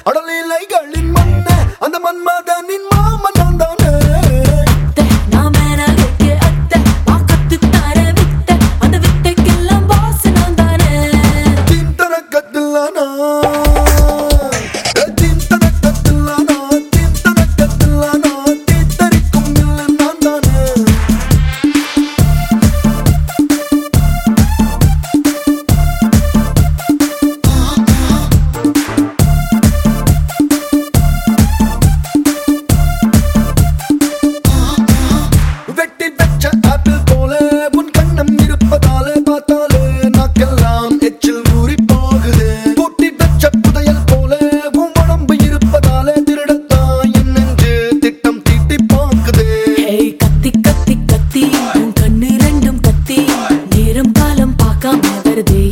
அண்ண அடலிலைகளின் Come every day.